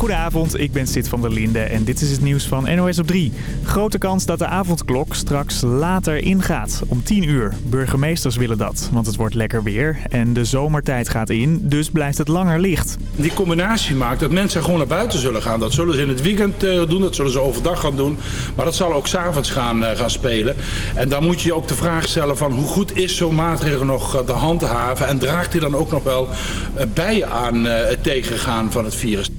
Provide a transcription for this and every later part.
Goedenavond, ik ben Sid van der Linde en dit is het nieuws van NOS op 3. Grote kans dat de avondklok straks later ingaat, om 10 uur. Burgemeesters willen dat, want het wordt lekker weer en de zomertijd gaat in, dus blijft het langer licht. Die combinatie maakt dat mensen gewoon naar buiten zullen gaan. Dat zullen ze in het weekend eh, doen, dat zullen ze overdag gaan doen. Maar dat zal ook s'avonds gaan, eh, gaan spelen. En dan moet je ook de vraag stellen van hoe goed is zo'n maatregel nog eh, te handhaven... en draagt hij dan ook nog wel bij aan het tegengaan van het virus.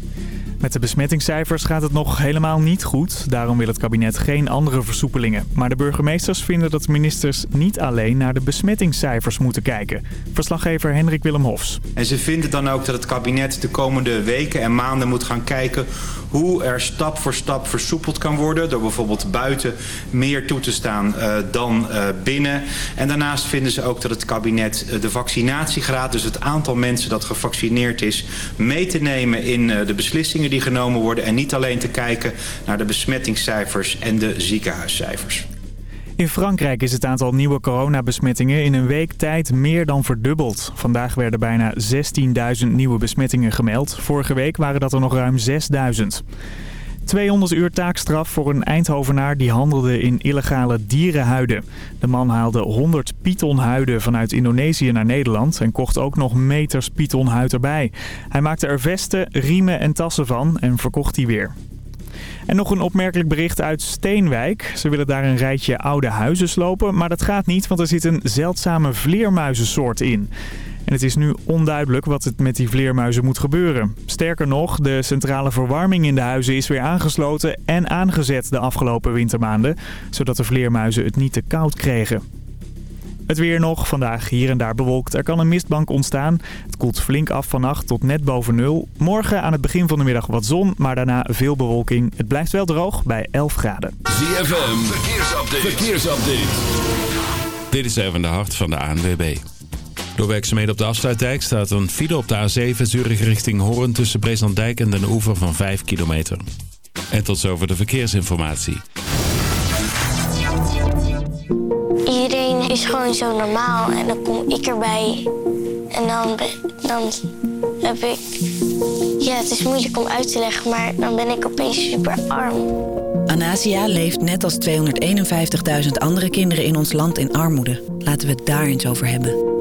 Met de besmettingscijfers gaat het nog helemaal niet goed. Daarom wil het kabinet geen andere versoepelingen. Maar de burgemeesters vinden dat ministers niet alleen naar de besmettingscijfers moeten kijken. Verslaggever Hendrik Willem Hofs. En ze vinden dan ook dat het kabinet de komende weken en maanden moet gaan kijken hoe er stap voor stap versoepeld kan worden. Door bijvoorbeeld buiten meer toe te staan uh, dan uh, binnen. En daarnaast vinden ze ook dat het kabinet uh, de vaccinatiegraad, dus het aantal mensen dat gevaccineerd is, mee te nemen in de beslissingen die genomen worden. En niet alleen te kijken naar de besmettingscijfers en de ziekenhuiscijfers. In Frankrijk is het aantal nieuwe coronabesmettingen in een week tijd meer dan verdubbeld. Vandaag werden bijna 16.000 nieuwe besmettingen gemeld. Vorige week waren dat er nog ruim 6.000. 200 uur taakstraf voor een Eindhovenaar die handelde in illegale dierenhuiden. De man haalde 100 pythonhuiden vanuit Indonesië naar Nederland en kocht ook nog meters pythonhuid erbij. Hij maakte er vesten, riemen en tassen van en verkocht die weer. En nog een opmerkelijk bericht uit Steenwijk. Ze willen daar een rijtje oude huizen slopen, maar dat gaat niet, want er zit een zeldzame vleermuizensoort in. En het is nu onduidelijk wat het met die vleermuizen moet gebeuren. Sterker nog, de centrale verwarming in de huizen is weer aangesloten en aangezet de afgelopen wintermaanden. Zodat de vleermuizen het niet te koud kregen. Het weer nog. Vandaag hier en daar bewolkt. Er kan een mistbank ontstaan. Het koelt flink af vannacht tot net boven nul. Morgen aan het begin van de middag wat zon, maar daarna veel bewolking. Het blijft wel droog bij 11 graden. ZFM, verkeersupdate. verkeersupdate. Dit is even de hart van de ANWB. Door werkzaamheden op de afsluitdijk staat een file op de A7 Zurich richting Hoorn tussen Breeslanddijk en Den Oever van 5 kilometer. En tot zover de verkeersinformatie. Iedereen is gewoon zo normaal en dan kom ik erbij. En dan, dan heb ik... Ja, het is moeilijk om uit te leggen, maar dan ben ik opeens super arm. Anasia leeft net als 251.000 andere kinderen in ons land in armoede. Laten we het daar eens over hebben.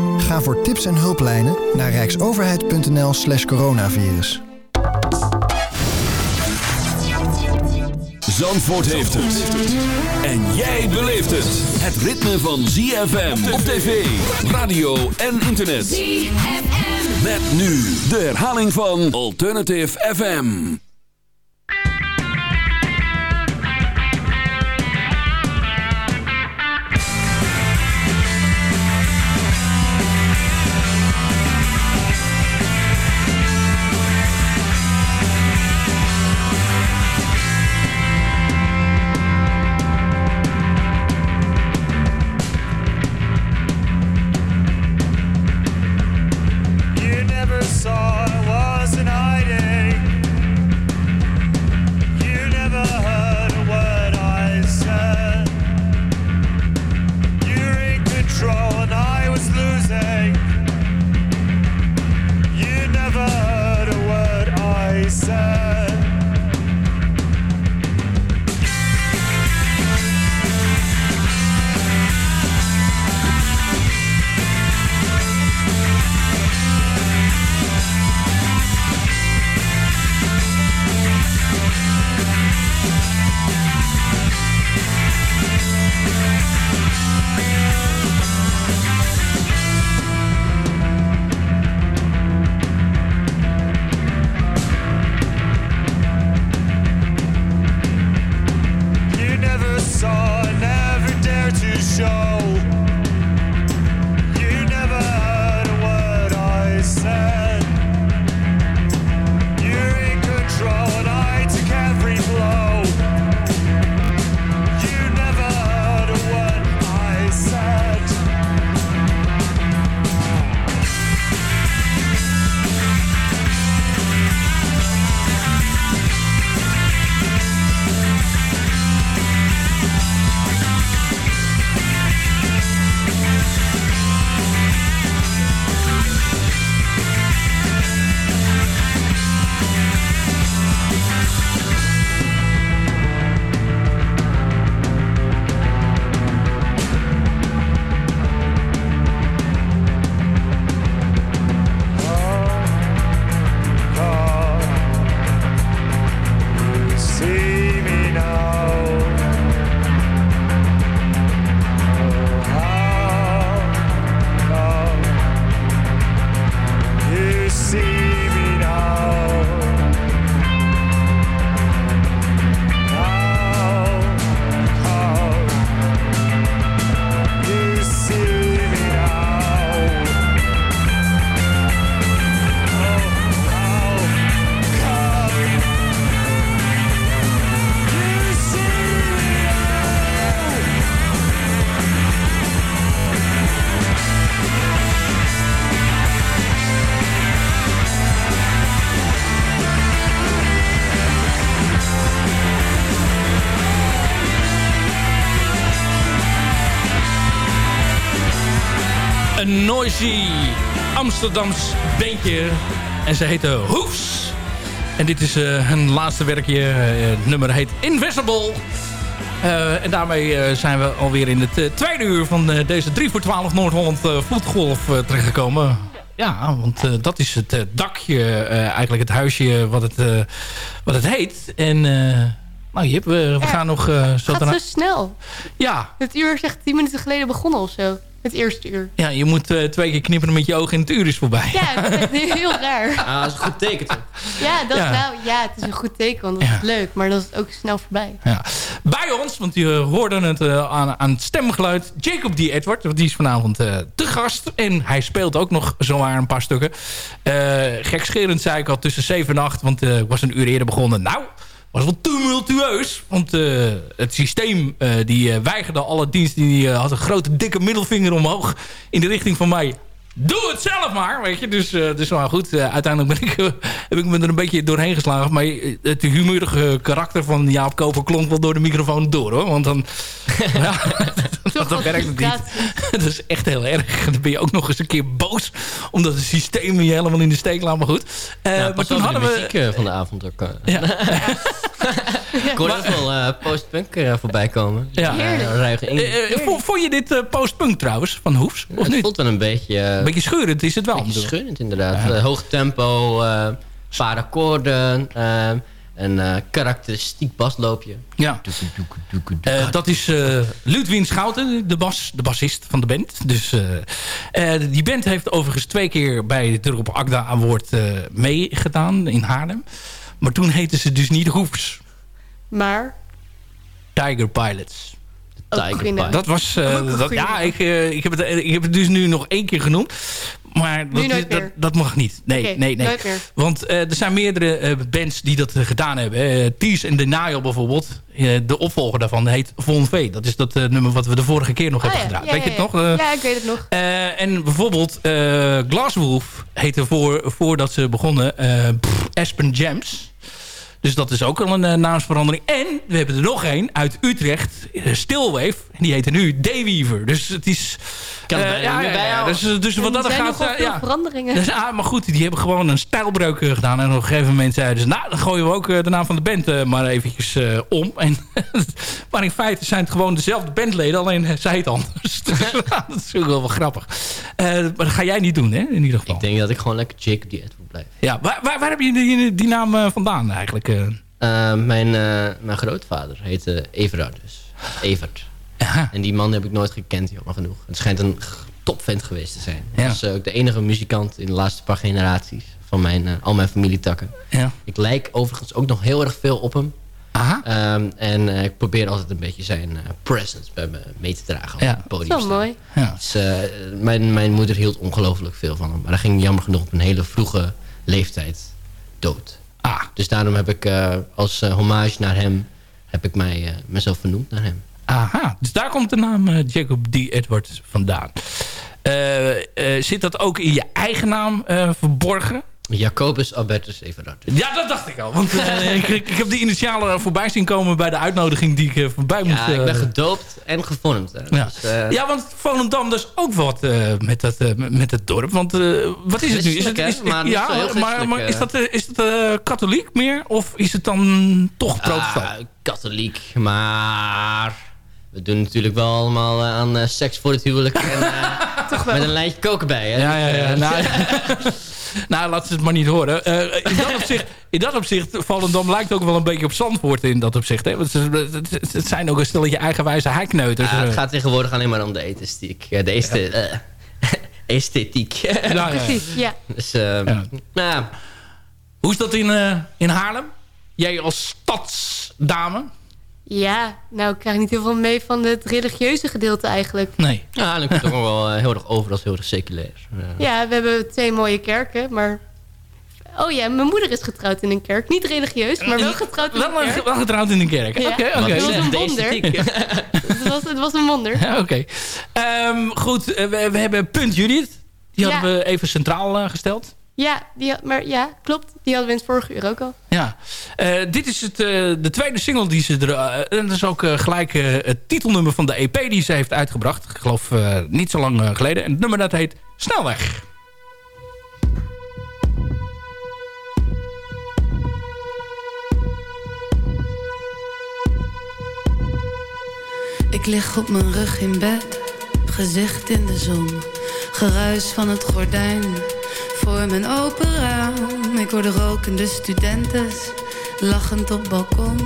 Ga voor tips en hulplijnen naar rijksoverheid.nl slash coronavirus. Zandvoort heeft het. En jij beleeft het. Het ritme van ZFM op tv, radio en internet. ZFM. Met nu de herhaling van Alternative FM. Amsterdams beentje. En ze heette Hoefs. En dit is uh, hun laatste werkje. Uh, het nummer heet Invisible. Uh, en daarmee zijn we alweer in het tweede uur van deze 3 voor 12 Noord-Holland vloedgolf terechtgekomen. Ja, want dat is het dakje, eigenlijk het huisje wat het, wat het heet. En nou Jip, we, we gaan nog... Zo gaat zo snel. Ja. Het uur is echt tien minuten geleden begonnen of zo. Het eerste uur. Ja, je moet uh, twee keer knipperen met je ogen en het uur is voorbij. Ja, dat is heel raar. Ah, dat is een goed teken toch? Ja, dat ja. Nou, ja, het is een goed teken, want dat ja. is leuk. Maar dat is ook snel voorbij. Ja. Bij ons, want je hoorde het uh, aan, aan het stemgeluid... Jacob D. Edward, die is vanavond uh, te gast. En hij speelt ook nog zomaar een paar stukken. gekscherend zei ik al tussen 7 en 8, want ik was een uur eerder begonnen. Nou was wel tumultueus. Want uh, het systeem uh, die uh, weigerde alle diensten. Die had een grote dikke middelvinger omhoog. In de richting van mij. Doe het zelf maar, weet je. Dus, dus wel goed. uiteindelijk ben ik, heb ik me er een beetje doorheen geslagen. Maar het humorige karakter van Jaap Koper klonk wel door de microfoon door, hoor. Want dan... ja, dat, dat werkt het niet. dat is echt heel erg. Dan ben je ook nog eens een keer boos. Omdat het systeem je helemaal in de steek laat. Maar goed. Ja, maar toen hadden we... muziek van de avond ook. Ja. Ik hoorde ook wel uh, postpunk uh, voorbij komen. Ja. Uh, vond je dit postpunk trouwens, van Hoefs? Of het voelt wel een beetje... een beetje scheurend is het wel. Een beetje scheurend inderdaad. hoog tempo, paar akkoorden... een karakteristiek basloopje. Ja. dat is uh, Ludwin Schouten, de, bas, de bassist van de band. Dus, die band heeft overigens twee keer bij de Rob Agda Award meegedaan in Haarlem. Maar toen heten ze dus niet Hoefs. Maar? Tiger Pilots. Tiger Pilots. Dat was... Uh, dat, ja, ik, uh, ik, heb het, ik heb het dus nu nog één keer genoemd. Maar dat, dat, dat, mag niet. Nee, okay, nee, nee. Want uh, er zijn meerdere bands die dat gedaan hebben. Tease and Denial bijvoorbeeld. de opvolger daarvan heet Von V. Dat is dat nummer wat we de vorige keer nog oh, hebben ja, gedaan. Ja, weet ja, je het nog? ja, ik weet het nog. en bijvoorbeeld Glasswolf heette voor, voordat ze begonnen Aspen Jams. Dus dat is ook al een uh, naamsverandering. En we hebben er nog één uit Utrecht. Uh, Stillwave. En die heet nu Dayweaver. Dus het is... Kan er uh, ja, ja, ja, Dus, dus wat dat gaat... Er ja. veranderingen. Dus, ah, maar goed, die hebben gewoon een stijlbreuk gedaan. En op een gegeven moment zeiden ze... Nou, dan gooien we ook de naam van de band maar eventjes om. En, maar in feite zijn het gewoon dezelfde bandleden. Alleen zij het anders. dat is ook wel, wel grappig. maar dat ga jij niet doen, hè? In ieder geval. Ik denk dat ik gewoon lekker Jacob die Ja, waar, waar, waar heb je die, die naam vandaan eigenlijk? Uh, mijn, uh, mijn grootvader heette Everard dus. Evert. En die man heb ik nooit gekend, jammer genoeg. Het schijnt een topvent geweest te zijn. Hij ja. is ook de enige muzikant in de laatste paar generaties. Van mijn, al mijn familietakken. Ja. Ik lijk overigens ook nog heel erg veel op hem. Aha. Um, en ik probeer altijd een beetje zijn presence bij me mee te dragen. Ja. Op het podium Zo mooi. Ja. Dus, mijn, mijn moeder hield ongelooflijk veel van hem. Maar dat ging jammer genoeg op een hele vroege leeftijd dood. Ah. Dus daarom heb ik uh, als uh, hommage naar hem... heb ik mij, uh, mezelf vernoemd naar hem. Aha, dus daar komt de naam Jacob D. Edwards vandaan. zit dat ook in je eigen naam verborgen? Jacobus Albertus Everard. Ja, dat dacht ik al. Want uh, ik, ik, heb die initialen voorbij zien komen bij de uitnodiging die ik uh, voorbij moest. Ja, ik ben gedoopt en gevormd. Hè. Ja. Dus, uh... ja, want Volendam dus ook wat met, dat, met het dorp. Want wat is het nu? Is het, is, maar ja, maar, maar is dat, is dat katholiek meer? Of is het dan toch protestant? Ah, katholiek, maar... We doen natuurlijk wel allemaal aan seks voor het huwelijk. En, met een lijntje koken bij. Hè? Ja, ja, ja. Nou, nou, laat ze het maar niet horen. Uh, in, dat opzicht, in dat opzicht, Volendam lijkt ook wel een beetje op Zandvoort in dat opzicht. Hè? Want het, zijn ook een stelletje eigenwijze heikneuters. Ja, het gaat tegenwoordig alleen maar om de ethestiek. De uh, esthetiek. Ja, precies, ja. Dus, ja. Nou, Hoe is dat in, in Haarlem? Jij als stadsdame? Ja, nou ik krijg niet heel veel mee van het religieuze gedeelte eigenlijk. Nee. Ja, dan komt het ook wel heel erg over als heel erg seculair. Ja, we hebben twee mooie kerken, maar... Oh ja, mijn moeder is getrouwd in een kerk. Niet religieus, maar wel getrouwd in een kerk. Wel getrouwd in een kerk. Oké, oké. Okay. Het was een wonder. het, was, het was een wonder. Ja, oké. Okay. Um, goed, we, we, hebben Punt Judith. Die ja. hadden we even centraal uh, gesteld. Ja, die had, maar ja, klopt. Die hadden we in het vorige uur ook al. Ja, Eh, dit is het, eh, de tweede single die ze er... eh, en dat is ook gelijk eh, het titelnummer van de EP die ze heeft uitgebracht. Ik geloof eh, niet zo lang geleden. En het nummer dat heet Snelweg. Ik lig op mijn rug in bed, gezicht in de zon. Geruis van het gordijn voor mijn open raam. Ik hoor de rokende studenten, lachend op balkon.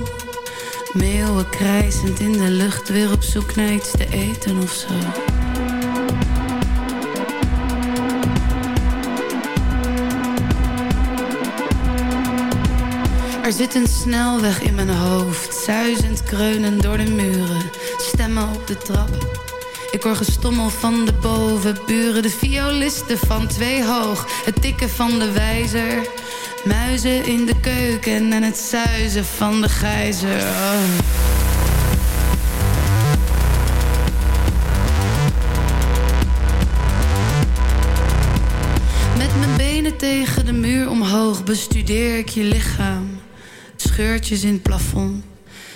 Meeuwen krijzend in de lucht, weer op zoek naar iets te eten of zo. Er zit een snelweg in mijn hoofd, zuizend kreunen door de muren, stemmen op de trap. Ik hoor gestommel van de bovenburen, de violisten van twee hoog, het tikken van de wijzer, muizen in de keuken en het zuizen van de gijzer. Oh. Met mijn benen tegen de muur omhoog bestudeer ik je lichaam. Scheurtjes in het plafond.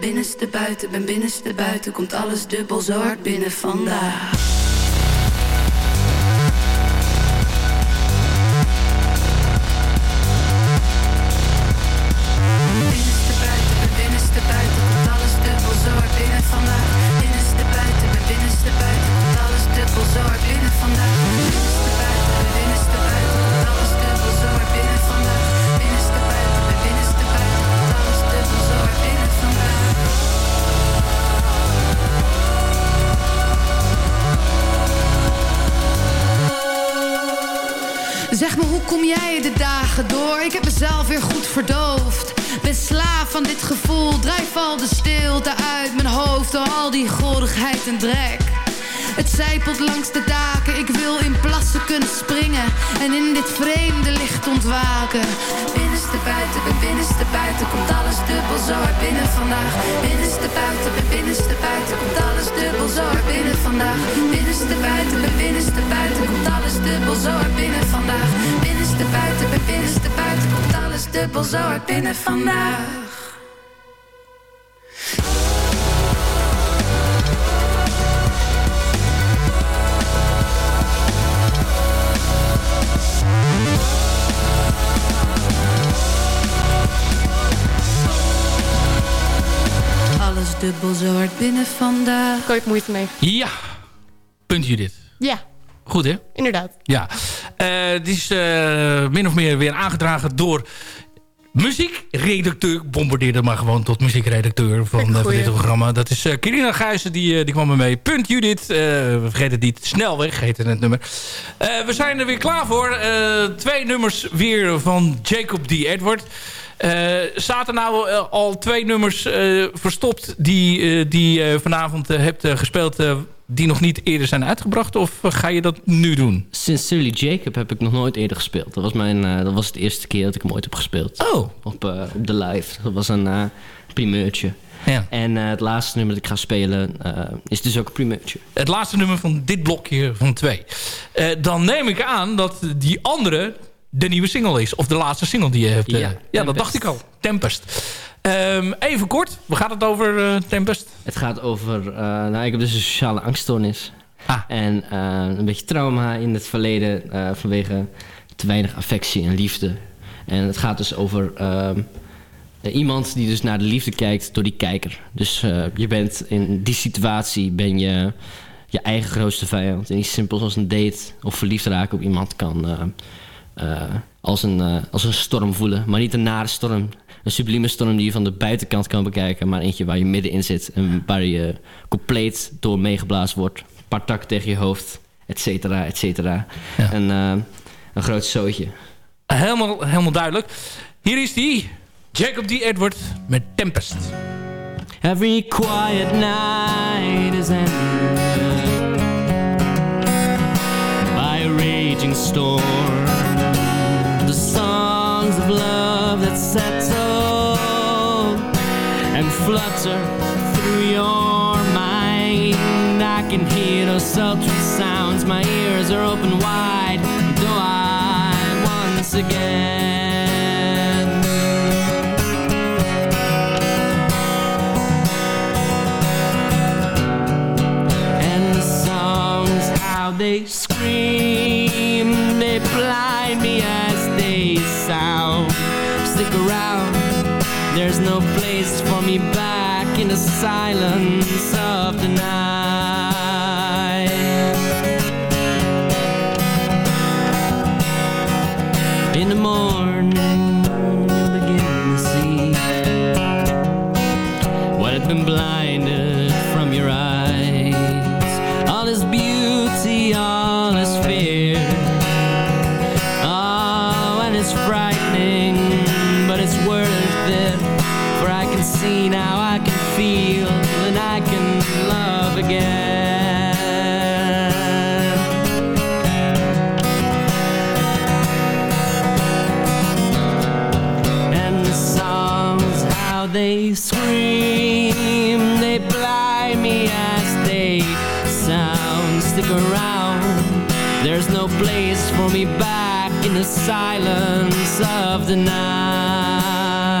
Binnenste buiten, ben binnenste buiten. Komt alles dubbel zo hard binnen vandaag. Verdoofd. Ben slaaf van dit gevoel, drijf al de stilte uit mijn hoofd door al die gorigheid en drek. Zijpelt langs de daken, ik wil in plassen kunnen springen en in dit vreemde licht ontwaken. Binnenste buiten, binnenste buiten, komt alles dubbel zo hard binnen vandaag. Binnenste buiten, binnenste buiten, komt alles dubbel zo hard binnen vandaag. Binnenste buiten, binnenste buiten, komt alles dubbel zo hard binnen vandaag. Binnenste buiten, binnenste buiten, komt alles dubbel zo hard binnen vandaag. Dubbel zo hard binnen vandaag. Daar kan ik moeite mee. Ja, punt Judith. Ja, Goed hè? inderdaad. Ja. Eh, Het is eh, min of meer weer aangedragen door muziekredacteur. Ik bombardeerde maar gewoon tot muziekredacteur van, eh, van dit programma. Dat is uh, Kirina Gijzen, die, eh, die kwam er mee. Punt Judith. Eh, we vergeten het niet. Snelweg heette het nummer. Eh, we zijn er weer klaar voor. Eh, twee nummers weer van Jacob D. Edward. Eh zaten nou eh, al twee nummers eh, verstopt die, die je vanavond hebt gespeeld... die nog niet eerder zijn uitgebracht? Of ga je dat nu doen? Sincerely Jacob heb ik nog nooit eerder gespeeld. Dat was, mijn, dat was de eerste keer dat ik hem ooit heb gespeeld. Oh. Op, op de live. Dat was een primeurtje. Ja. En het laatste nummer dat ik ga spelen is dus ook een primeurtje. Het laatste nummer van dit blokje van twee. Dan neem ik aan dat die andere de nieuwe single is. Of de laatste single die je hebt. eh. Ja, ja dat dacht ik al. Tempest. Ehm, even kort. Waar gaat het over eh, Tempest? Het gaat over... eh, nou, ik heb dus een sociale angststoornis. Ah. En een beetje trauma in het verleden vanwege te weinig affectie en liefde. En het gaat dus over ehm, eh, iemand die dus naar de liefde kijkt door die kijker. Dus je bent in die situatie ben je je eigen grootste vijand. En iets simpels als een date of verliefd raken op iemand kan als, een, eh, als een storm voelen. Maar niet een nare storm. Een sublieme storm die je van de buitenkant kan bekijken. Maar eentje waar je middenin zit. En waar je compleet door meegeblazen wordt. Een paar takken tegen je hoofd. Et cetera, et cetera. En, eh, een groot zootje. Helemaal, helemaal duidelijk. Hier is die. Jacob D. Edward met Tempest. Every quiet night is ended by a raging storm. Songs of love that settle and flutter through your mind. I can hear those sultry sounds. My ears are open wide. Do I once again? There's no place for me back in the silence of the night. Night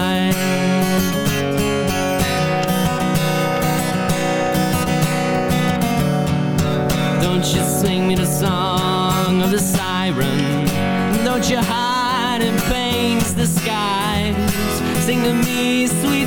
Don't you sing me the song of the siren. Don't you hide in the disguise. Sing to me sweet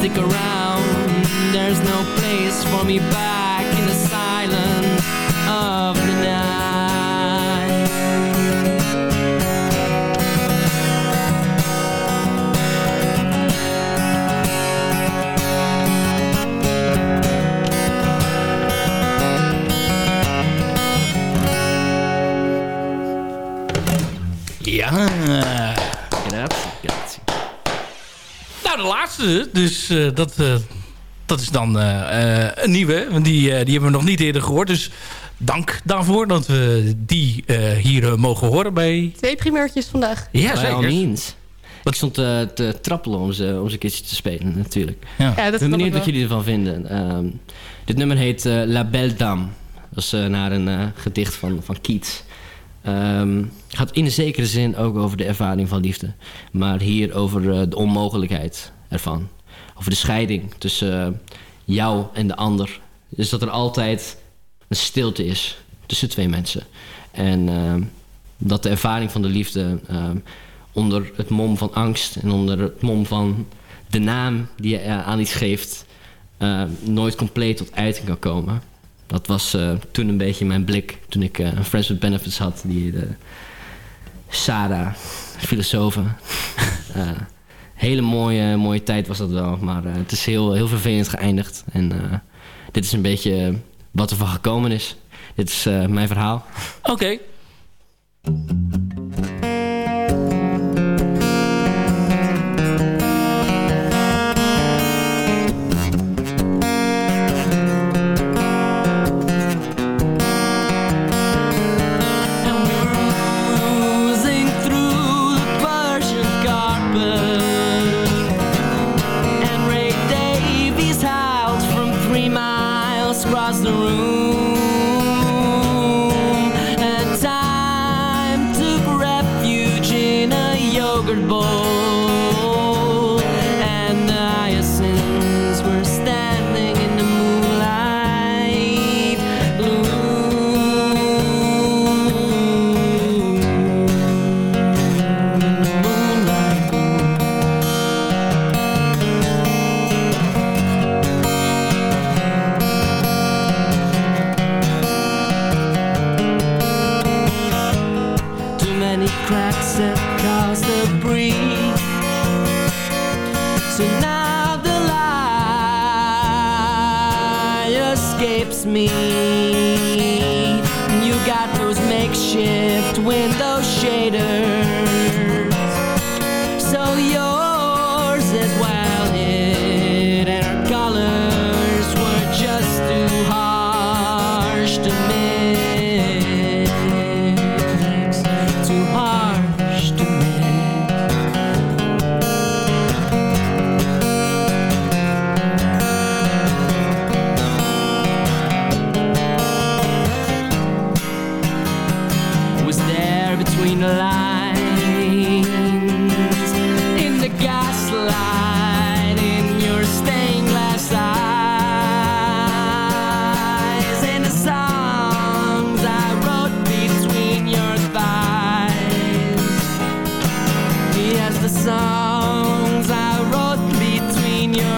Stick around, there's no place for me back in the silence of the night Ja. De laatste. Dus eh, dat, eh, dat is dan eh, eh, een nieuwe. Want die, eh, die hebben we nog niet eerder gehoord. Dus dank daarvoor dat we die eh, hier mogen horen bij... Twee primeurtjes vandaag. Ja, zeker. means. Ik stond eh, te trappelen om ze, om ze een keertje te spelen, natuurlijk. Ja. Ja, dat Ik ben benieuwd wat jullie ervan vinden. Ehm, dit nummer heet eh, La Belle Dame. Dat is eh, naar een eh, gedicht van, van Keats. Het gaat in een zekere zin ook over de ervaring van liefde. Maar hier over eh, de onmogelijkheid ervan. Over de scheiding tussen eh, jou en de ander. Dus dat er altijd een stilte is tussen twee mensen. En ehm, dat de ervaring van de liefde ehm, onder het mom van angst en onder het mom van de naam die je eh, aan iets geeft, nooit compleet tot uiting kan komen. Dat was eh, toen een beetje mijn blik toen ik eh, een Friends with Benefits had, die de Sarah. Eh, hele mooie, mooie tijd was dat wel, maar het is heel, heel vervelend geëindigd. En dit is een beetje wat er van gekomen is. Dit is mijn verhaal. Oké.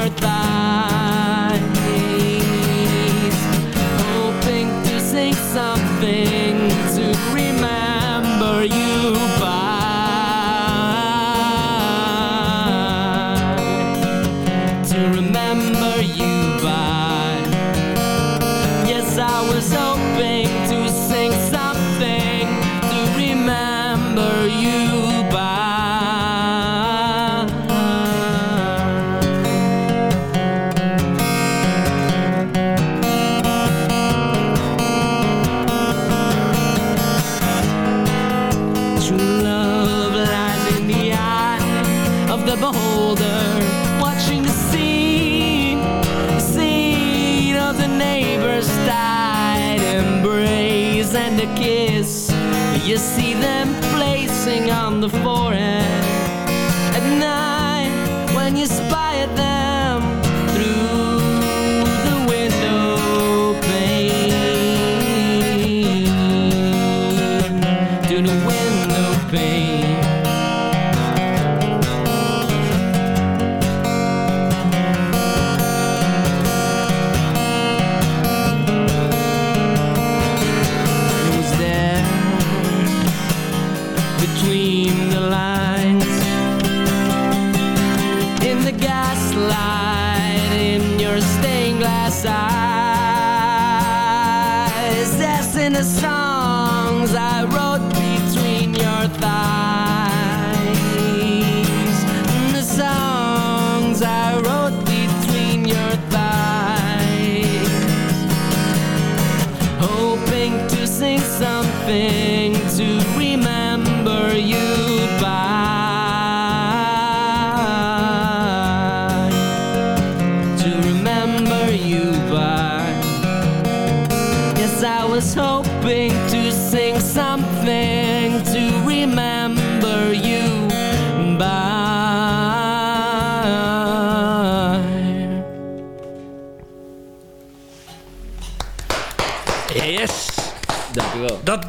worth the floor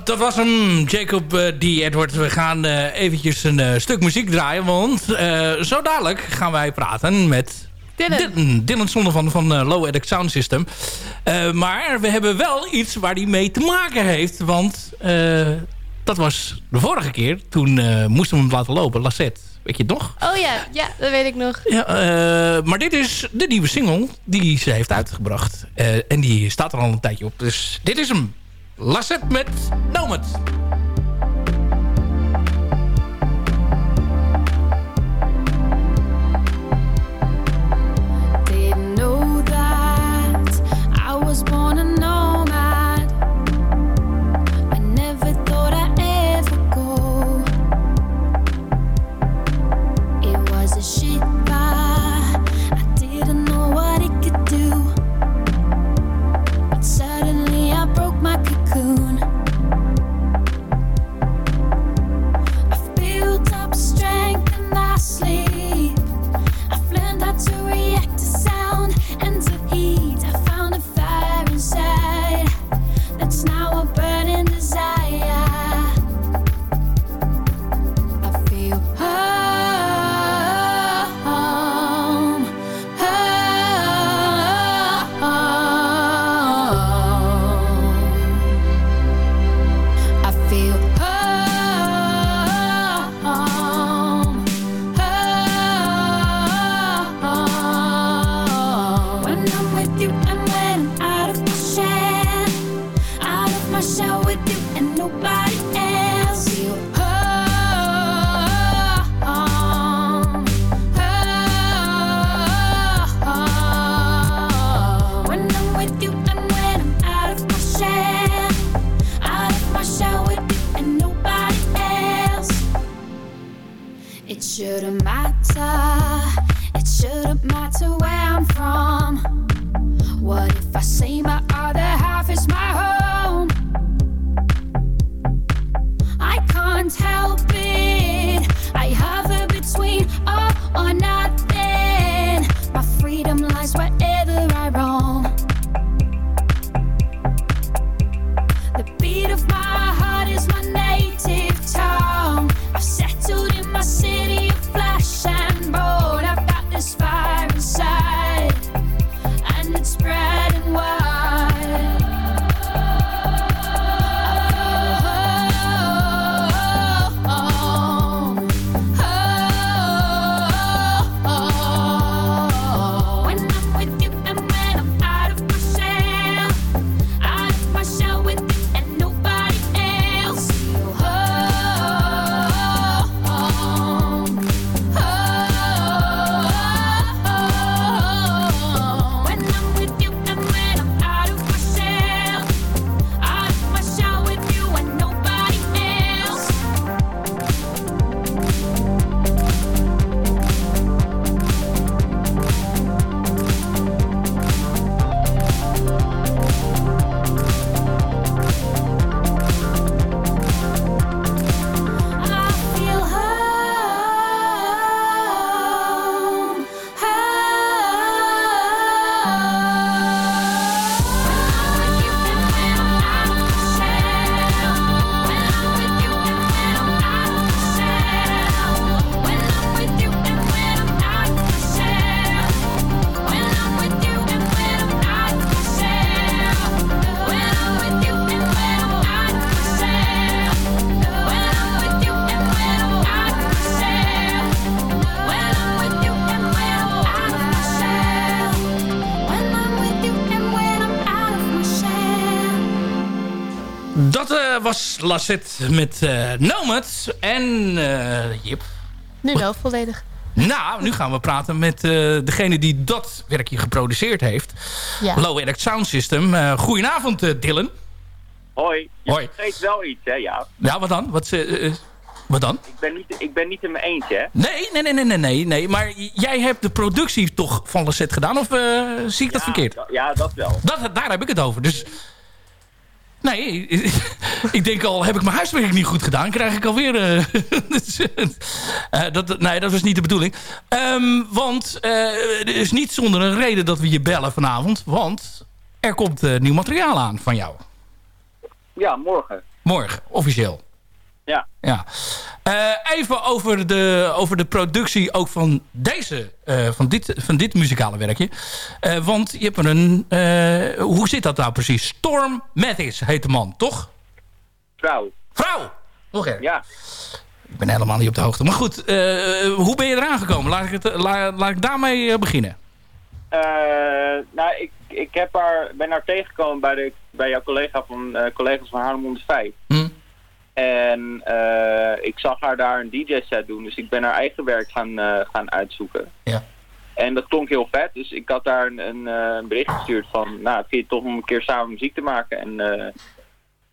Dat, was hem, Jacob eh, D. Edward. We gaan eh, eventjes een eh, stuk muziek draaien. Want zo dadelijk gaan wij praten met... Dylan. Dylan, Zonnevan van Low Edict Sound System. Maar we hebben wel iets waar die mee te maken heeft. Want dat was de vorige keer. Toen moesten we hem laten lopen. Lassette. Weet je nog? Oh ja, ja, dat weet ik nog. Ja, maar dit is de nieuwe single die ze heeft uitgebracht. En die staat er al een tijdje op. Dus dit is hem. Lassette met Nomad. Didn't know that I was born a Lassette met eh Nomad en eh, Jip. Nu wel volledig. Nou, nu gaan we praten met eh, degene die dat werkje geproduceerd heeft. Ja. Low Edit Sound System. Eh goedenavond, eh, Dylan. Hoi. Je Hoi. vergeet wel iets, hè, ja. Ja, wat dan? Wat, wat dan? Ik ben niet, ik ben niet in mijn eentje, hè. Nee, nee, nee, nee, nee, nee, nee. Maar jij hebt de productie toch van Lassette gedaan? Of eh, zie ik dat verkeerd? Ja, ja, dat wel. Dat, daar heb ik het over. Dus nee, ik denk al, heb ik mijn huiswerk niet goed gedaan, krijg ik alweer... dus, eh, dat, nee, dat was niet de bedoeling. Ehm, want er is niet zonder een reden dat we je bellen vanavond. Want er komt nieuw materiaal aan van jou. Ja, morgen. Morgen, officieel. Ja. Ja. Eh, even over de, over de productie ook van deze, eh, van, dit, van dit muzikale werkje. Eh, want je hebt er een... hoe zit dat nou precies? Storm Mathis heet de man, toch? Vrouw. Vrouw! Nog erg. Ja. Ik ben helemaal niet op de hoogte. Maar goed, hoe ben je eraan gekomen? Laat ik, het, la- laat ik daarmee beginnen. Nou, ik, ik heb haar, ben haar tegengekomen bij, de, bij jouw collega van, collega's van Haarlem 105. Hm. En eh, ik zag haar daar een DJ-set doen, dus ik ben haar eigen werk gaan, eh, gaan uitzoeken. Ja. En dat klonk heel vet, dus ik had daar een, een, eh, bericht gestuurd van, nou, vind je het tof om een keer samen muziek te maken? En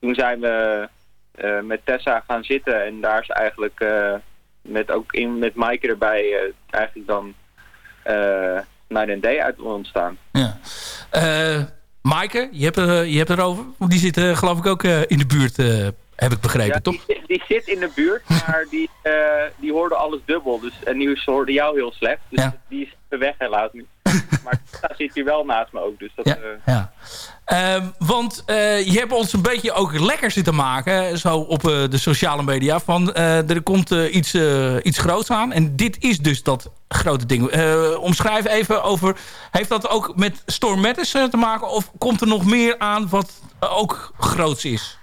toen zijn we met Tessa gaan zitten en daar is eigenlijk met ook in, met Maaike erbij eigenlijk dan Night and Day uit ontstaan. Ja. Maaike, je hebt, er, je hebt erover. Want die zit geloof ik ook in de buurt, heb ik begrepen, Ja, toch? die, die zit in de buurt, maar die, eh, die hoorde alles dubbel. Dus, en die hoorde jou heel slecht. Dus die is weg helaas nu. maar daar zit hier wel naast me ook. Dus dat, Ja, eh, ja. Ehm, want eh, je hebt ons een beetje ook lekker zitten maken, zo op de sociale media, van er komt iets, iets groots aan. En dit is dus dat grote ding. Omschrijf even over, heeft dat ook met Storm Matters te maken? Of komt er nog meer aan wat ook groots is?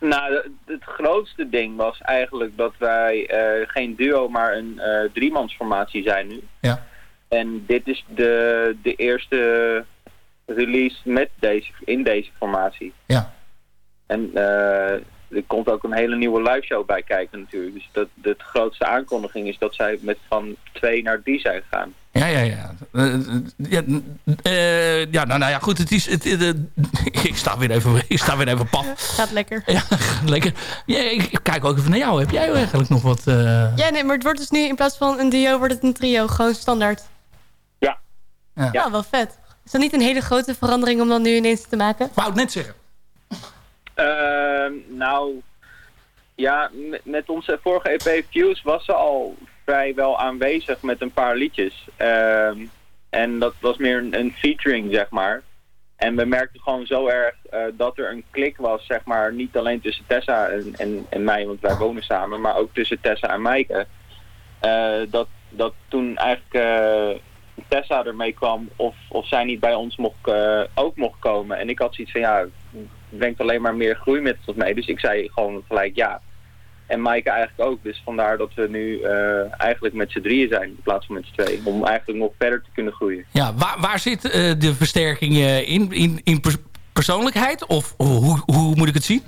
Nou, het- grootste ding was eigenlijk dat wij eh, geen duo, maar een eh driemansformatie zijn nu. Ja. En dit is de, de eerste release met deze, in deze formatie. Ja. En eh, er komt ook een hele nieuwe live show bij kijken natuurlijk. Dus dat, de grootste aankondiging is dat zij met van twee naar drie zijn gegaan. Ja, ja, ja. Eh, ja, eh, ja, nou, nou ja, goed. Het is, het, ik, sta weer even, ik sta weer even paf. Gaat lekker. Ja, lekker. Ja, ik, kijk ook even naar jou. Heb jij eigenlijk nog wat... eh, Ja, nee, maar het wordt dus nu in plaats van een duo wordt het een trio. Gewoon standaard. Ja. wel vet. Is dat niet een hele grote verandering om dan nu ineens te maken? Wou het net zeggen. Ehm, nou, ja, met, met onze vorige EP Fuse was ze al vrijwel aanwezig met een paar liedjes. Ehm, en dat was meer een, een featuring, zeg maar. En we merkten gewoon zo erg eh, dat er een klik was, zeg maar, niet alleen tussen Tessa en, en, en mij, want wij wonen samen, maar ook tussen Tessa en Maaike. Eh, dat, dat toen eigenlijk eh, Tessa ermee kwam of, of zij niet bij ons mocht, ook mocht komen. En ik had zoiets van, ja, brengt alleen maar meer groei met ons mee. Dus ik zei gewoon gelijk ja. En Maaike eigenlijk ook. Dus vandaar dat we nu eigenlijk met z'n drieën zijn in plaats van met z'n tweeën. Om eigenlijk nog verder te kunnen groeien. Ja, waar, waar zit de versterking in? In, in persoonlijkheid? Of hoe, hoe moet ik het zien?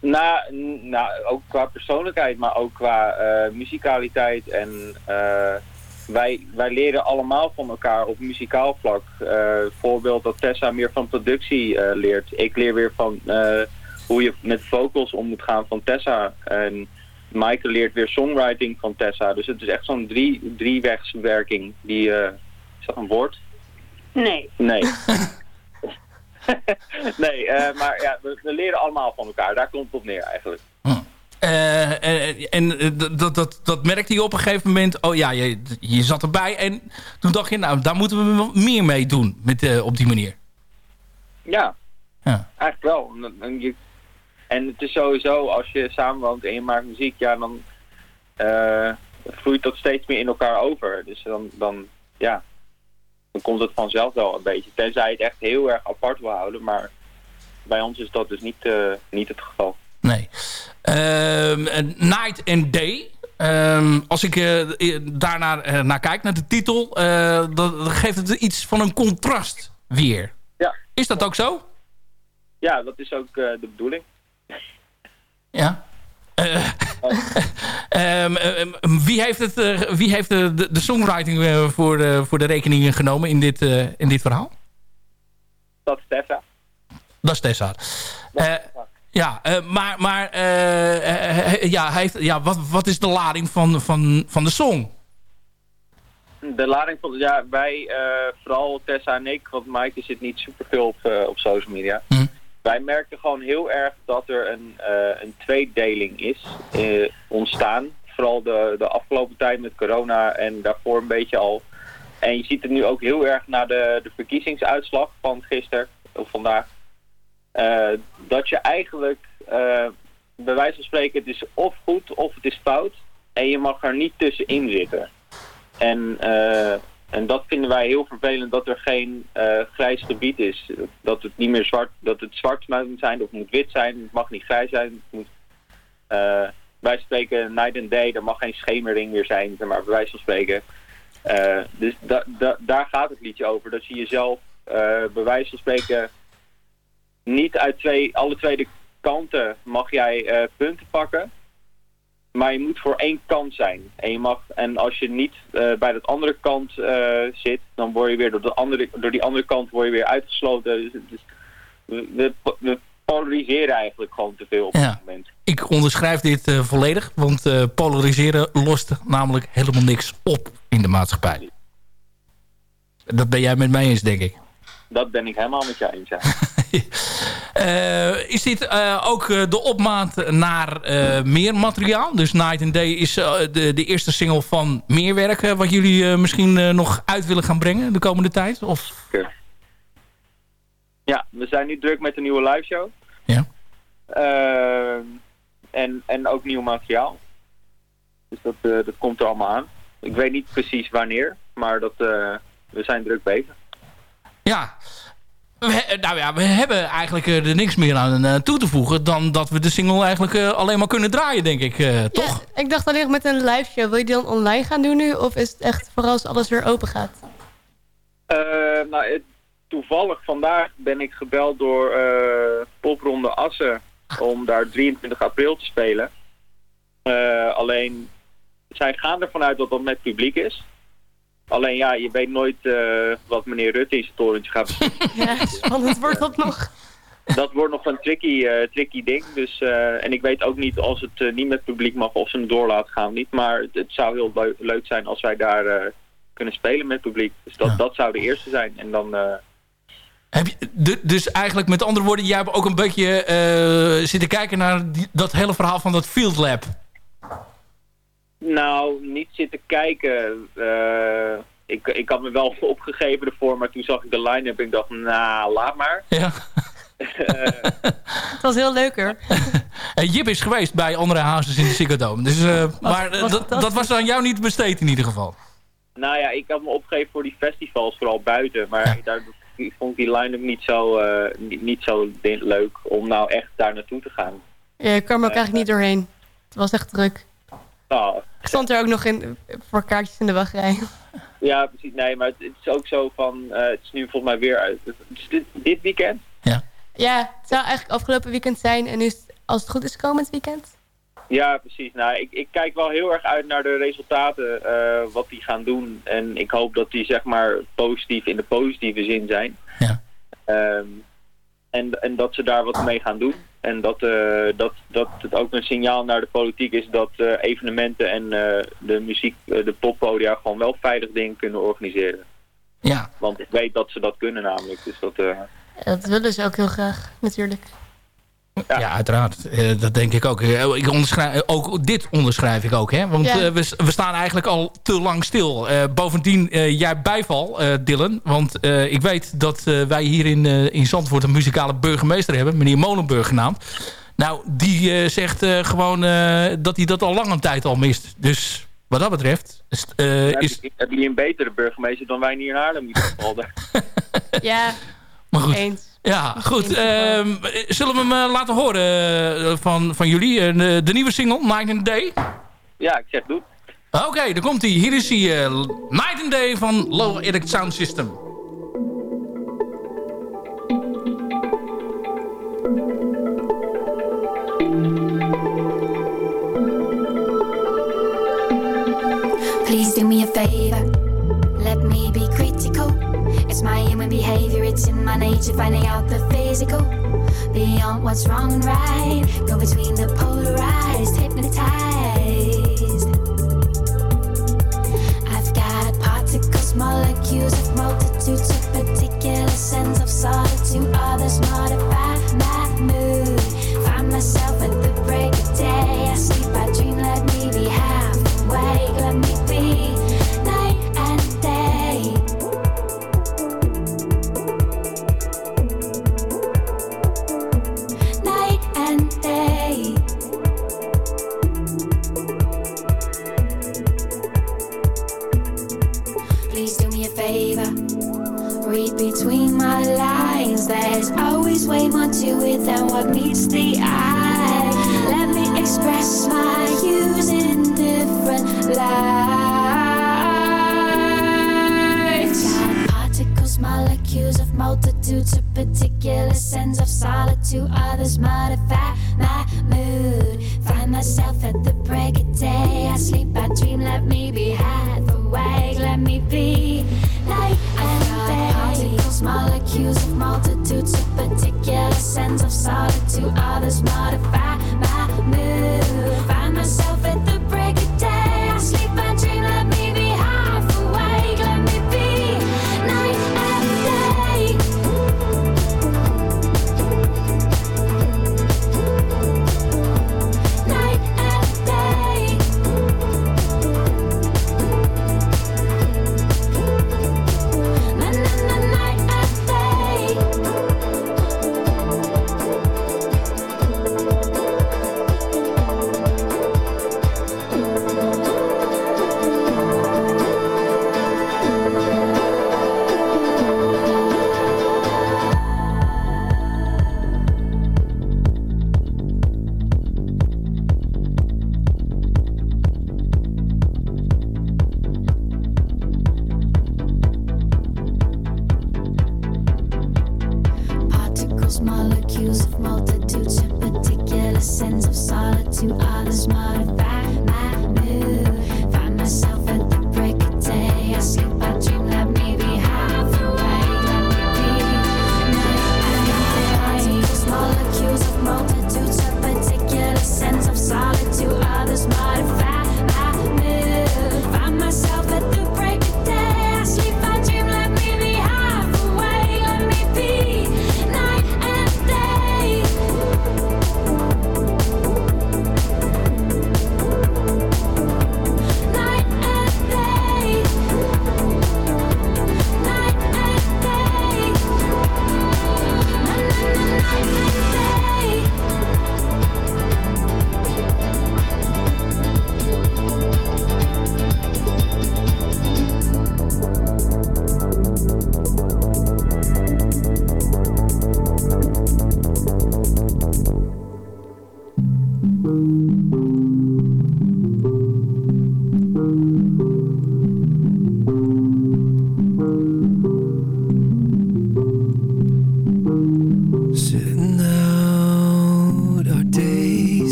Nou, nou, ook qua persoonlijkheid, maar ook qua muzikaliteit. En wij, wij leren allemaal van elkaar op muzikaal vlak. Uh, voorbeeld dat Tessa meer van productie leert. Ik leer weer van hoe je met vocals om moet gaan van Tessa. En Michael leert weer songwriting van Tessa. Dus het is echt zo'n drie, driewegswerking. Die, is dat een woord? Nee. Nee. nee, uh, maar ja, we, we, leren allemaal van elkaar. Daar komt het op neer eigenlijk. Hm. Uh, en dat, dat, dat merkte je op een gegeven moment. Oh ja, je, je zat erbij. En toen dacht je, nou, daar moeten we meer mee doen. Met, uh, op die manier. Ja, ja. eigenlijk wel. En, je, en het is sowieso, als je samenwoont en je maakt muziek, ja, dan vloeit dat steeds meer in elkaar over. Dus dan, dan ja, dan komt het vanzelf wel een beetje. Tenzij je het echt heel erg apart wil houden. Maar bij ons is dat dus niet, uh, niet het geval. Nee. Um, night and Day. Um, als ik uh, daarnaar uh, naar kijk, naar de titel... dan, dan geeft het iets van een contrast weer. Ja. Is dat ook zo? Ja, dat is ook de bedoeling. Ja. Um, wie heeft, het, uh, wie heeft de, de, de songwriting uh, voor, de, voor de rekening genomen in dit, in dit verhaal? Dat is Tessa. Dat is Tessa. ja, maar, maar ja, heeft, ja, wat, wat is de lading van, van, van de song? De lading van, ja, wij, vooral Tessa en ik, want Mike zit niet superveel op, op social media. Hm wij merken gewoon heel erg dat er een, uh, een tweedeling is uh, ontstaan. Vooral de, de afgelopen tijd met corona en daarvoor een beetje al. En je ziet het nu ook heel erg na de, de verkiezingsuitslag van gisteren of vandaag. Uh, dat je eigenlijk, bij wijze van spreken, het is of goed of het is fout. En je mag er niet tussenin zitten. En en dat vinden wij heel vervelend dat er geen uh, grijs gebied is. Dat het niet meer zwart, dat het zwart moet zijn of moet wit zijn. Het mag niet grijs zijn. Het moet, uh, wij spreken night and day, er mag geen schemering meer zijn, maar bij wijze van spreken. Uh, dus da, da, daar gaat het liedje over. Dat je jezelf bij wijze van spreken niet uit twee, alle twee de kanten mag jij punten pakken. Maar je moet voor één kant zijn. En, je mag, en als je niet uh, bij dat andere kant uh, zit, dan word je weer door, de andere, door die andere kant word je weer uitgesloten. Dus, dus we, we, polariseren eigenlijk gewoon te veel op ja. dit moment. Ik onderschrijf dit uh, volledig, want polariseren lost namelijk helemaal niks op in de maatschappij. Dat ben jij met mij eens, denk ik. Dat ben ik helemaal met jou eens, ja. Uh, is dit uh, ook uh, de opmaat naar meer materiaal? Dus Night and Day is de, de eerste single van meer werk... wat jullie misschien nog uit willen gaan brengen de komende tijd? Of? Ja, we zijn nu druk met een nieuwe live show. Ja. en, en ook nieuw materiaal. Dus dat, dat komt er allemaal aan. Ik weet niet precies wanneer, maar dat, we zijn druk bezig. Ja, we, nou ja, we hebben eigenlijk er niks meer aan uh, toe te voegen... dan dat we de single eigenlijk uh, alleen maar kunnen draaien, denk ik. Uh, toch? Ja, ik dacht alleen met een live show. Wil je die dan online gaan doen nu? Of is het echt vooral als alles weer open gaat? nou, het, toevallig vandaag ben ik gebeld door Popronde Assen... om daar 23 april te spelen. alleen, zij gaan ervan uit dat dat met publiek is... Alleen ja, je weet nooit uh, wat meneer Rutte in zijn torentje gaat ja, spannend wordt dat nog. Dat wordt nog een tricky, uh, tricky ding. Dus, uh, en ik weet ook niet als het niet met publiek mag of ze hem door laten gaan niet. Maar het, het zou heel le leuk zijn als wij daar kunnen spelen met publiek. Dus dat, dat zou de eerste zijn. En dan... eh, Heb je, du- dus eigenlijk met andere woorden, jij hebt ook een beetje eh, zitten kijken naar die- dat hele verhaal van dat Field Lab. Nou, niet zitten kijken. Eh, ik, ik had me wel opgegeven ervoor, maar toen zag ik de line-up en ik dacht, nou, laat maar. Ja. Het was heel leuker. Eh, Jip is geweest bij andere houses in de Ziggo Dome. Dus, eh, maar eh, was dat, dat was aan jou niet besteed in ieder geval. Nou ja, ik had me opgegeven voor die festivals, vooral buiten. Maar daar ik vond ik die line-up niet zo, eh, niet, niet zo leuk om nou echt daar naartoe te gaan. Ja, ik kwam er ook eigenlijk niet doorheen. Het was echt druk. Nou, Ik stond er ook nog in, voor kaartjes in de wachtrij. ja, precies. Nee, maar het, het is ook zo van, eh, het is nu volgens mij weer uit. Is dit, dit weekend? Ja, het zou eigenlijk afgelopen weekend zijn. En nu is het, als het goed is, komend weekend. Ja, precies. Nou, ik, ik kijk wel heel erg uit naar de resultaten, eh, wat die gaan doen. En ik hoop dat die zeg maar positief in de positieve zin zijn. Ja. Ehm, en, en dat ze daar wat mee gaan doen. En dat, eh, dat, dat het ook een signaal naar de politiek is dat eh, evenementen en eh, de muziek, de poppodia gewoon wel veilig dingen kunnen organiseren. Ja. Want ik weet dat ze dat kunnen namelijk. Dus dat, eh, Dat willen ze ook heel graag, natuurlijk. Ja, uiteraard. Eh, dat denk ik ook. Eh, ik onderschrijf, eh, ook. Dit onderschrijf ik ook. Hè? Want Ja. we, staan eigenlijk al te lang stil. Eh, bovendien, eh, jij bijval, eh, Dylan. Want eh, ik weet dat eh, wij hier in, eh, in Zandvoort een muzikale burgemeester hebben. Meneer Molenburg genaamd. Nou, die eh, zegt eh, gewoon eh, dat hij dat al lange tijd al mist. Dus wat dat betreft... is- eh, heb, is, je, heb je een betere burgemeester dan wij hier in Haarlem geval. Ja, maar goed. eens. Ja, goed. Ehm, zullen we hem eh, laten horen eh, van, van jullie? Eh, de, de nieuwe single, Night and Day? Ja, ik zeg doe. Oké, daar komt hij. Hier is hij. eh, Night and Day van Low Edict Sound System. Please do me a favor. It's my human behavior, it's in my nature, finding out the physical. Beyond what's wrong and right. Go between the polarized,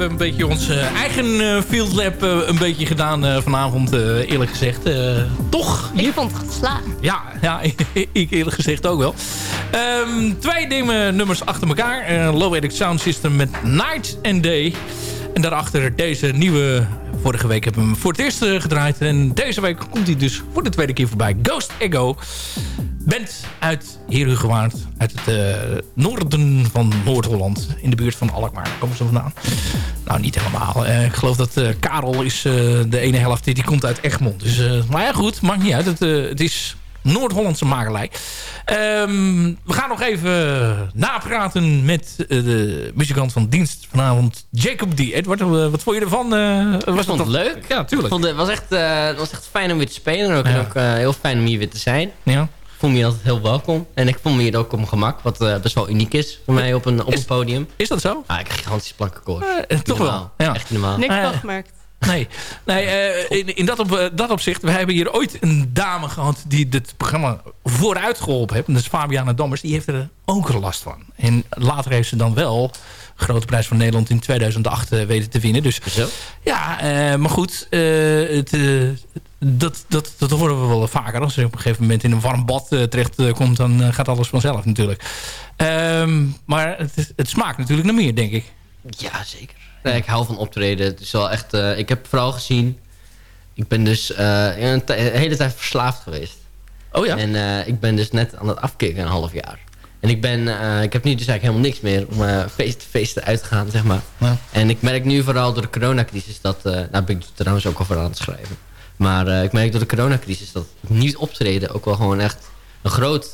hebben een beetje ons eh, eigen eh, field lab eh, een beetje gedaan vanavond, eerlijk gezegd. Toch? Ik vond het geslaagd. Ja, ja ik eerlijk gezegd ook wel. Ehm, twee dingen, nummers achter elkaar. Eh, Low Edit Sound System met Night and Day. En daarachter deze nieuwe... Vorige week hebben we hem voor het eerst gedraaid. En deze week komt hij dus voor de tweede keer voorbij. Ghost Ego. Band uit Heerhugowaard. Uit het eh, noorden van Noord-Holland. In de buurt van Alkmaar. Daar komen ze vandaan. Nou, niet helemaal. Eh, ik geloof dat eh, Karel is de ene helft. Die, die komt uit Egmond. Dus, maar ja, goed. Maakt niet uit. Het, het is Noord-Hollandse makelij. Ehm, we gaan nog even napraten met de muzikant van dienst vanavond, Jacob D. Edward, wat vond je ervan? Was ik vond het leuk. Ja, tuurlijk. Het was, echt, was echt fijn om weer te spelen. Ook, En ook heel fijn om hier weer te zijn. Ja. Voel me hier altijd heel welkom. En ik voel me hier ook op mijn gemak. Wat eh, best wel uniek is voor mij op een, op een podium. Is dat zo? Ah, ik heb gigantische plankenkoors. Eh, toch wel. Ja. Echt normaal. Niks Eh, van gemerkt. Nee, nee eh, in, in dat, op, eh, dat opzicht... We hebben hier ooit een dame gehad die dit programma vooruit geholpen heeft. En dat is Fabiana Dammers. Die heeft er ook last van. En later heeft ze dan wel Grote Prijs van Nederland in 2008 eh, weten te winnen. Dus ja, eh, maar goed. eh, het, eh, dat, dat, dat horen we wel vaker. Als je op een gegeven moment in een warm bad eh, terecht eh, komt... dan eh, gaat alles vanzelf natuurlijk. Ehm, maar het, is- het smaakt natuurlijk naar meer, denk ik. Ja, zeker. Nee, ik hou van optreden. Het is wel echt... eh, ik heb vooral gezien... Ik ben dus eh, een, hele tijd verslaafd geweest. Oh ja? En eh, ik ben dus net aan het afkicken een half jaar. En ik, ben, eh, ik heb nu dus eigenlijk helemaal niks meer om eh feest, feesten uit te gaan, zeg maar. Ja. En ik merk nu vooral door de coronacrisis dat... eh nou ben ik trouwens ook over aan het schrijven. Maar eh, ik merk door de coronacrisis dat niet optreden ook wel gewoon echt een groot,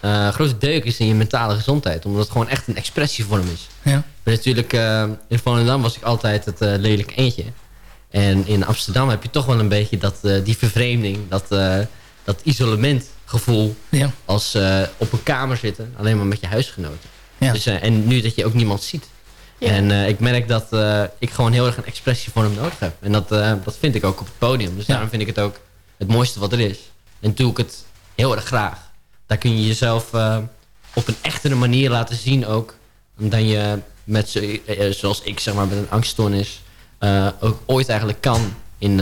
eh, grote deuk is in je mentale gezondheid. Omdat het gewoon echt een expressievorm is. Ja. Maar natuurlijk, eh, in Volendam was ik altijd het lelijk eentje. En in Amsterdam heb je toch wel een beetje dat, die vervreemding, dat, dat isolementgevoel. Ja. Als op een kamer zitten, alleen maar met je huisgenoten. Ja. Dus, en nu dat je ook niemand ziet. Ja. En eh, ik merk dat eh, ik gewoon heel erg een expressievorm nodig heb. En dat, eh, dat vind ik ook op het podium. Dus daarom vind ik het ook het mooiste wat er is. En doe ik het heel erg graag. Daar kun je jezelf op een echtere manier laten zien ook. Dan je met, zo, zoals ik zeg maar, met een angststoornis... ook ooit eigenlijk kan in,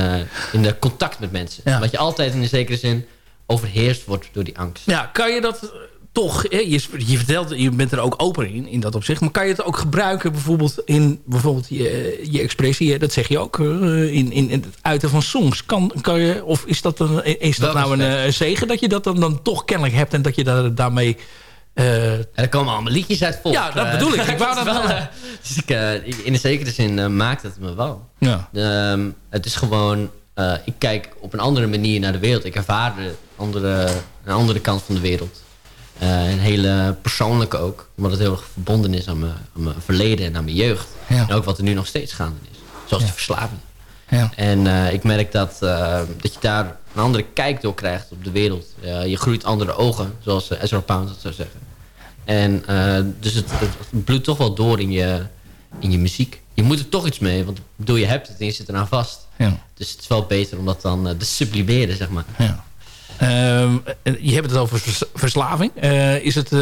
in de contact met mensen. Ja. Dat je altijd in een zekere zin overheerst wordt door die angst. Ja, kan je dat toch... Je, je vertelt, je bent er ook open in, in dat opzicht. Maar kan je het ook gebruiken bijvoorbeeld in bijvoorbeeld je, je expressie? Dat zeg je ook, eh, in, in, het uiten van songs. Kan, kan je, of is dat, een, is dat nou een eh, zegen dat je dat dan, dan toch kennelijk hebt... en dat je daar, daarmee er komen allemaal liedjes uit volk. Ja, dat bedoel ik. Ik wou dat wel. eh, dus ik, eh, in de zekere zin eh, maakt het me wel. Ja. Ehm, het is gewoon... eh, ik kijk op een andere manier naar de wereld. Ik ervaar de andere, een andere kant van de wereld. Eh, een hele persoonlijke ook. Omdat het heel erg verbonden is aan mijn, aan mijn verleden en aan mijn jeugd. Ja. En ook wat er nu nog steeds gaande is. Zoals de verslaving. Ja. En eh, ik merk dat, eh, dat je daar een andere kijk door krijgt op de wereld. Eh, je groeit andere ogen, zoals eh, Ezra Pound dat zou zeggen. En eh, dus het, het bloedt toch wel door in je, in je muziek. Je moet er toch iets mee, want bedoel, je hebt het en je zit eraan vast. Ja. Dus het is wel beter om dat dan eh, te sublimeren, zeg maar. Eh, je hebt het over vers- verslaving. Eh, is het, eh,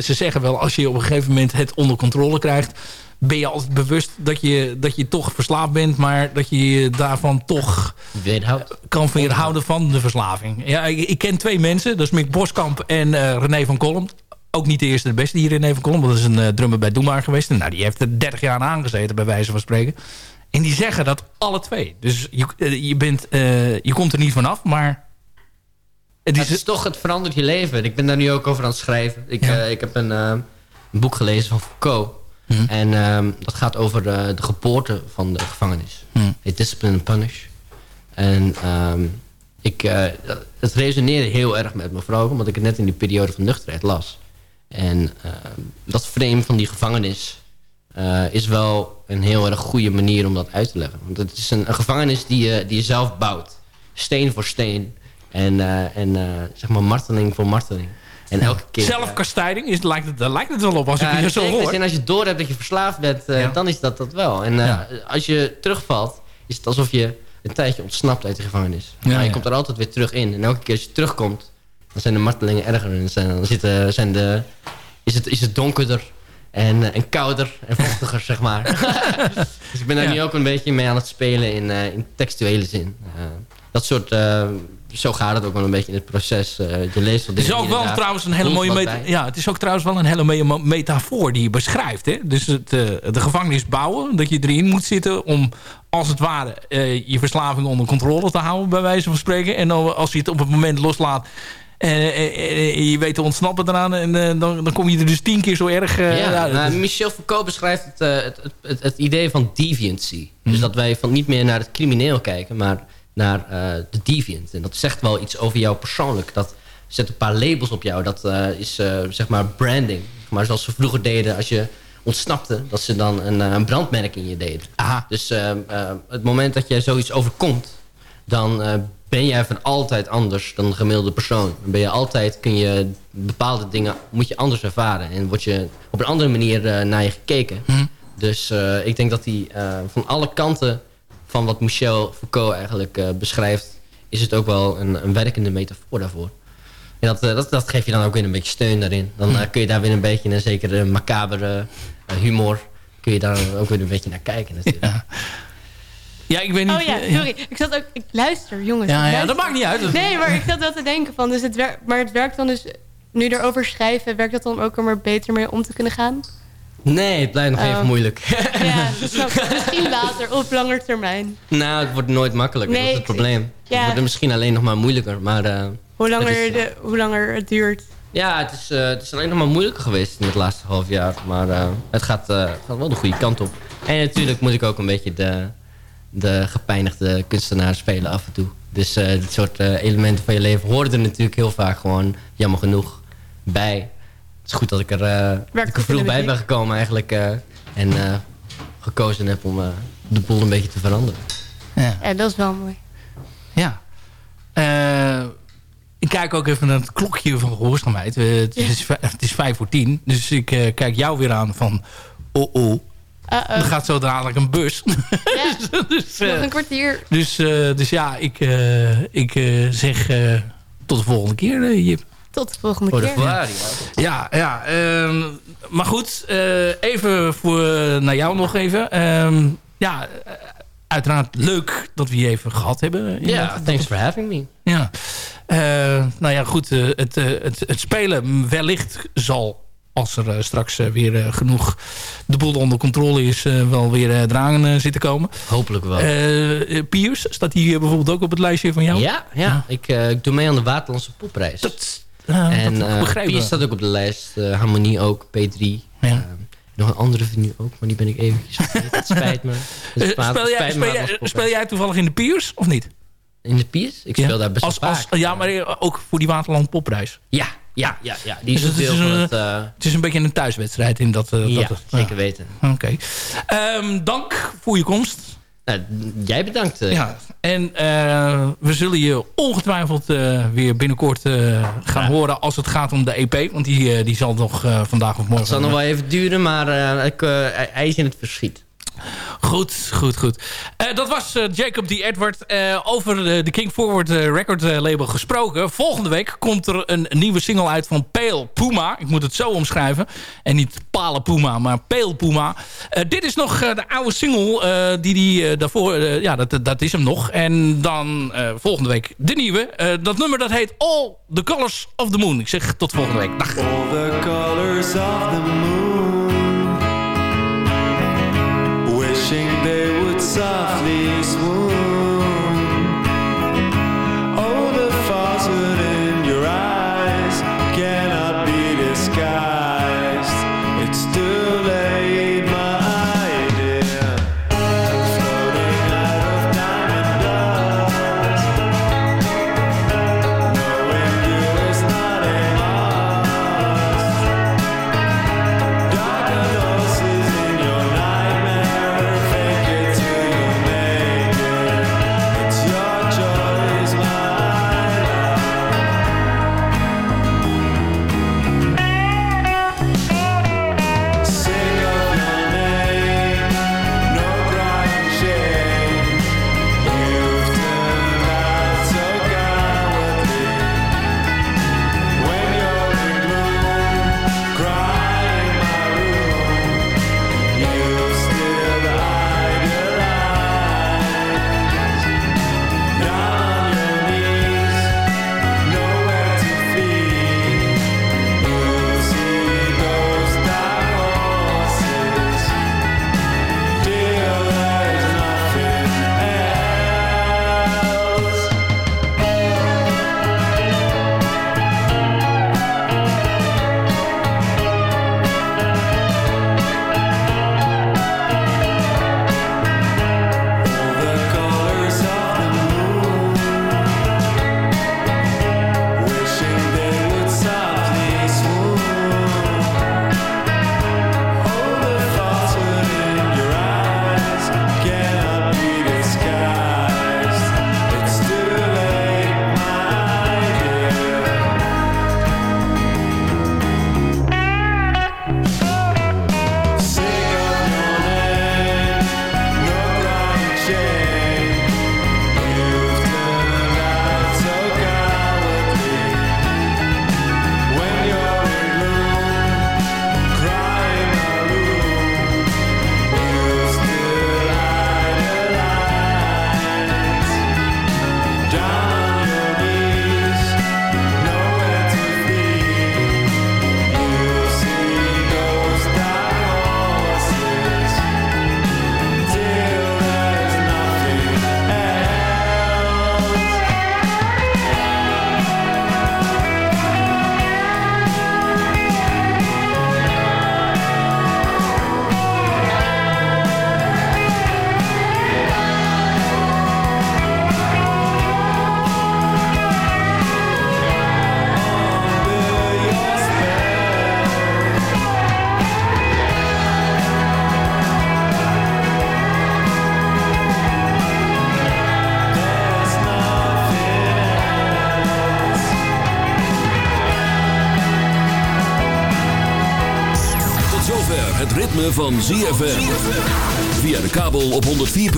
ze zeggen wel, als je op een gegeven moment het onder controle krijgt... ben je altijd bewust dat je, dat je toch verslaafd bent... maar dat je je daarvan toch Weerhoudt. kan weerhouden van de verslaving. Ja, ik, ik ken twee mensen, dat is Mick Boskamp en eh, René van Kolm. Ook niet de eerste de beste hier René van Kolm... want dat is een drummer bij Doe Maar geweest. En, nou, die heeft er 30 jaar aan aangezeten, bij wijze van spreken. En die zeggen dat alle twee. Dus je, je, bent, je komt er niet vanaf, maar... Het is, toch, het verandert je leven. Ik ben daar nu ook over aan het schrijven. Ik, eh, ik heb een, eh, een boek gelezen van Foucault. En ehm, dat gaat over de, de geboorte van de gevangenis. Het Discipline and Punish. En ehm, ik, eh, het resoneerde heel erg met me. Vooral omdat ik het net in die periode van nuchterheid las. En ehm, dat frame van die gevangenis... eh, is wel een heel erg goede manier om dat uit te leggen. Want het is een, een gevangenis die je, die je zelf bouwt. Steen voor steen. En, eh, en eh, zeg maar marteling voor marteling. En elke keer... Zelfkastijding, is, lijkt het, lijkt het wel op als ik je zo hoor. En als je door hebt dat je verslaafd bent, eh, dan is dat dat wel. En eh, als je terugvalt, is het alsof je een tijdje ontsnapt uit de gevangenis. Ja, maar je ja. komt er altijd weer terug in. En elke keer als je terugkomt, dan zijn de martelingen erger. En zijn, dan zitten, zijn de, is, het, is het donkerder en, eh, en kouder en vochtiger, zeg maar. dus ik ben daar Ja. nu ook een beetje mee aan het spelen in, eh, in textuele zin. Eh, dat soort... eh, zo gaat het ook wel een beetje in het proces. Eh, je leest Het is ook en wel trouwens een hele mooie meta ja, het is ook trouwens wel een hele mooie mo- metafoor die je beschrijft. Hè? Dus het, eh, de gevangenis bouwen, dat je erin moet zitten om als het ware eh, je verslaving onder controle te houden, bij wijze van spreken. En dan, als je het op het moment loslaat, eh, je weet te ontsnappen eraan, en dan, dan kom je er dus tien keer zo erg ja, nou, Michel Foucault beschrijft het, het, het, het, idee van deviancy. Dus dat wij van niet meer naar het crimineel kijken, maar naar eh, de deviant. En dat zegt wel iets over jou persoonlijk. Dat zet een paar labels op jou. Dat eh, is eh, zeg maar branding. Maar zoals ze vroeger deden als je ontsnapte, dat ze dan een, een brandmerk in je deden. Dus eh, eh, het moment dat je zoiets overkomt, dan ben jij van altijd anders dan een gemiddelde persoon. Dan ben je altijd, kun je bepaalde dingen, moet je anders ervaren. En wordt je op een andere manier naar je gekeken. Dus eh, ik denk dat eh, van alle kanten van wat Michel Foucault eigenlijk eh, beschrijft... is het ook wel een, een werkende metafoor daarvoor. En dat, eh, dat, dat geeft je dan ook weer een beetje steun daarin. Dan eh, kun je daar weer een beetje een zekere macabere humor... kun je daar ook weer een beetje naar kijken natuurlijk. Ja, ik weet niet... Oh ja, sorry. Ik zat ook... Ik luister, jongens. Ja, ja, luister. dat maakt niet uit. Nee, maar ik zat wel te denken van... Dus het werkt, maar het werkt dan dus... Nu erover schrijven, werkt dat dan ook om er beter mee om te kunnen gaan? Nee, het blijft nog Oh. even moeilijk. Ja, dat snap ik. Misschien later, op langer termijn. nou, het wordt nooit makkelijker. Nee, dat is het probleem. ja. Het wordt misschien alleen nog maar moeilijker. Maar, eh, Hoe langer, is, de, hoe langer het duurt. Ja, het is, eh, het is alleen nog maar moeilijker geweest in het laatste half jaar. Maar eh, het, gaat, eh, gaat wel de goede kant op. En natuurlijk moet ik ook een beetje de, de gepijnigde kunstenaar spelen af en toe. Dus eh, dit soort eh, elementen van je leven horen er natuurlijk heel vaak gewoon, jammer genoeg, bij. Het is goed dat ik er, eh, dat ik er goed vroeg in de bij ben gekomen eigenlijk. eh, en eh, gekozen heb om eh, de boel een beetje te veranderen. Ja. Ja, dat is wel mooi. Ja. Eh, ik kijk ook even naar het klokje van gehoorzaamheid. Eh, het, is, het is vijf voor tien. Dus ik eh, kijk jou weer aan van... Oh, oh. Er gaat zo dadelijk een bus. Ja, dus, nog een kwartier. dus, eh, dus ja, ik, eh, ik eh, zeg eh, tot de volgende keer, Jip. Tot de volgende Voor de keer. Ferrari. Ja, ja. ehm, maar goed, eh, even voor, naar jou nog even. Ehm, ja, eh, uiteraard leuk dat we je even gehad hebben. Ja, thanks for having me. Ja. Eh, nou ja, goed. eh, het, eh, het, het spelen wellicht zal, als er eh, straks eh, weer eh, genoeg de boel onder controle is, eh, wel weer uh, eraan eh, zitten komen. Hopelijk wel. Eh, eh, Piers, staat eh, bijvoorbeeld ook op het lijstje van jou? Ja, ja. Ik, eh, ik doe mee aan de Waterlandse popprijs. Dat en dat eh staat ook op de lijst. eh, Harmonie ook, P3. Eh, nog een andere vinyl ook, maar die ben ik eventjes. Het spijt me. Het speel, jij, speel, maar jij, speel toevallig in de Piers of niet? In de Piers? Ik speel daar best als, vaak. Ja, maar eh, ook voor die Waterland Popprijs. Ja, ja, ja, ja. Die is Dus het is van een, het... Het is een beetje een thuiswedstrijd in dat... Ja, dat zeker weten. Oké. Ehm, dank voor je komst. Nou, jij bedankt. eh. Ja, en eh, we zullen je ongetwijfeld eh, weer binnenkort gaan horen als het gaat om de EP. Want die, die zal nog vandaag of morgen... Het zal nog wel even duren, maar ik, hij- hij is in het verschiet. Goed, goed, goed. Eh, dat was eh, Jacob D. Edward. Eh, over de, King Forward record label gesproken. Volgende week komt er een nieuwe single uit van Pale Puma. Ik moet het zo omschrijven. En niet Pale Puma, maar Pale Puma. Dit is nog de oude single die die daarvoor... ja, dat, dat is hem nog. En dan volgende week de nieuwe. Dat nummer dat heet All the Colors of the Moon. Ik zeg tot volgende week. Dag. All the colors of the moon side.